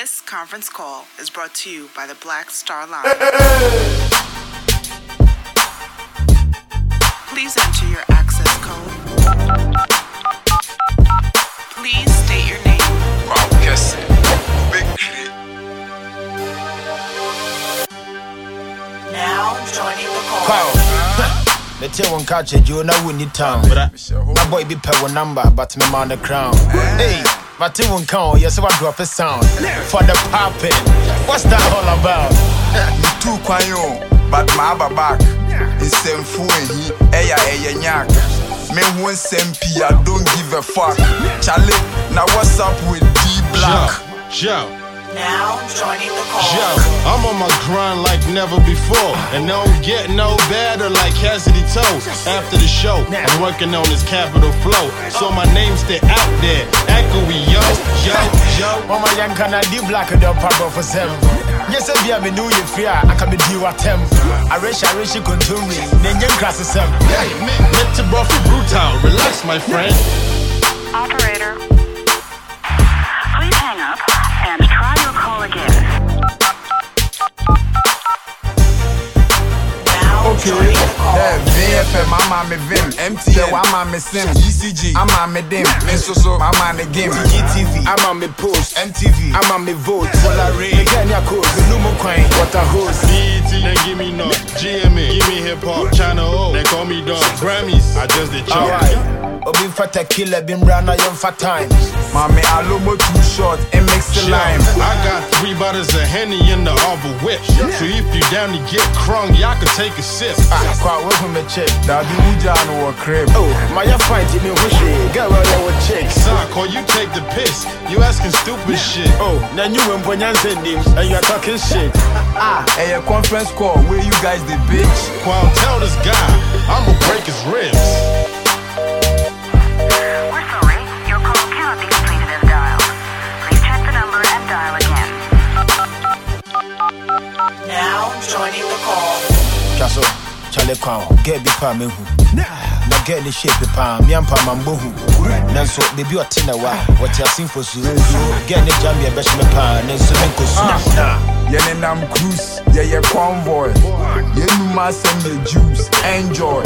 This conference call is brought to you by the Black Star Line. Please enter your access code. Please state your name. Wow, kɛse bɛkire Now joining the call. Wow. Mete wo nka kyɛ gye na wonni town na boy bi pɛ wo number but mema on the crown hey mate wo nka o yɛ sɛ woadrop a sound. For the popping what's that all about? Metuu kwan o but maaba back. Nsɛmfo ahi ɛyɛ ɛyɛ nyak. Meho nsɛm pii i don't give a fuck. Chale na what's up with d black? Joe, Now joining the call. Joe, I'm on my grind like never before. And don't get no better like Cassidy Toe. After the show, I'm working on this capital flow. So my name stay out there. Echoey, yo, yo, yo. Mama yanka na di black de pabɔ for sɛm nyɛ sɛ bia me ne woyɛ firi a aka medi watɛm arehyɛ arehyɛ kontomri na ɛnyɛ nkra sesɛm Mr. Buffy Brutal, relax, my friend. Now Okay, joining the call. yeah, VFM, I'm on me Vim. MTN, I'm on me Sim. ECG, I'm on me Dim. Me so so, I'm on the game. GTV, I'm on me post. MTV, I'm on me vote. Me get your code, me no more coin, what a host. BET, then give me no GMA, give me hip hop, China O, they call me dog. Grammys, I just did chop. Alright, Obi fata killer been round a young fat time. Mommy, I lomo too short and mix the lime. I got three bottles of Henny in the Arbor Whip. So if you down to get crunk, y'all can take a sip. Ah, kwa we from me check. That be Uja no a crib. Oh, my ya fight me wishy. Get well there with chicks. Son, call you take the piss. You asking stupid shit. Oh, now you went for Nyansendim and you are talking shit. Ah, hey, a conference call where you guys the bitch. Quan, tell this guy, I'ma break his ribs. Dial again. Now joining the call. Chaso, chale kwa get bi pa me hu. Na get ni shape pa mi ampa mambo hu. Nanso baby ɔte na wa, wɔte asin for su. Get ni jam ye bɛhyɛ me pa, nanso me nkosu. Yene nam cruise, yeah, yeah, convoy. Yenu masem the juice, enjoy.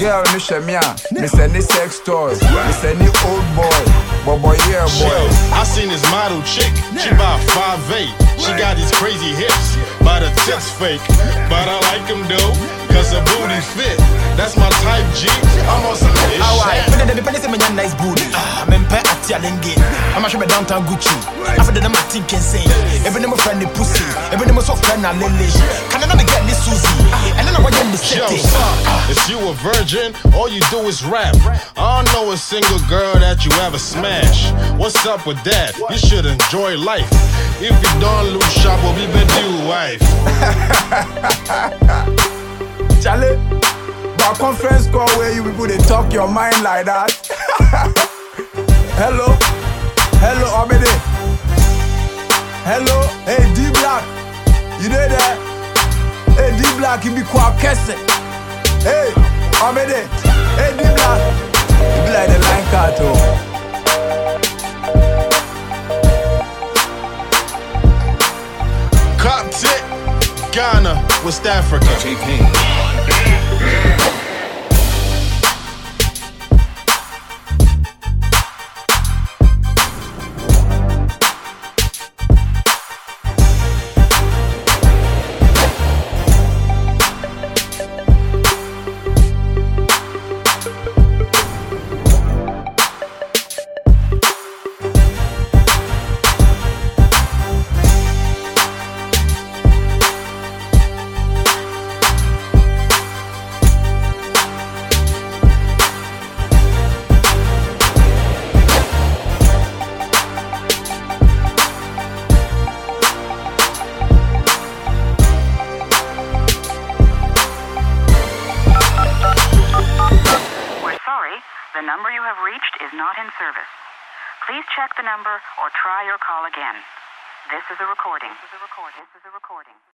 Girl, ni shemia, ah. me send ni sex toy, me send ni old boy, bobo yeah Chill. boy. Seen this model chick. She about 5'8. She got these crazy hips, but her tits fake. But I like them though, cause her booty fit. That's my type G. I'm on some ish Alright, shit. but then the penny nya nice booty. Ah, me mpe ati alenge. I'm a show me downtown Gucci. After the my think insane. Even them friend the pussy. Even them so friend na lele. Can I not get this Susie? And then I want them to Yo, son, if you a virgin, all you do is rap. I don't know a single girl that you ever smash. What's up with that? You should enjoy life. If you don't lose shop, will be better you wife. Charlie, but conference call where you people they talk your mind like that. hello, hello, Obede. Hello, hey D Black, you there there? Hey D Black, you be quite kese. Hey, Obede. Hey D Black, you be like the line cat oh. Cop Ghana, West Africa. We're number you have reached is not in service. Please check the number or try your call again. This is a recording. This is a recording. This is a recording.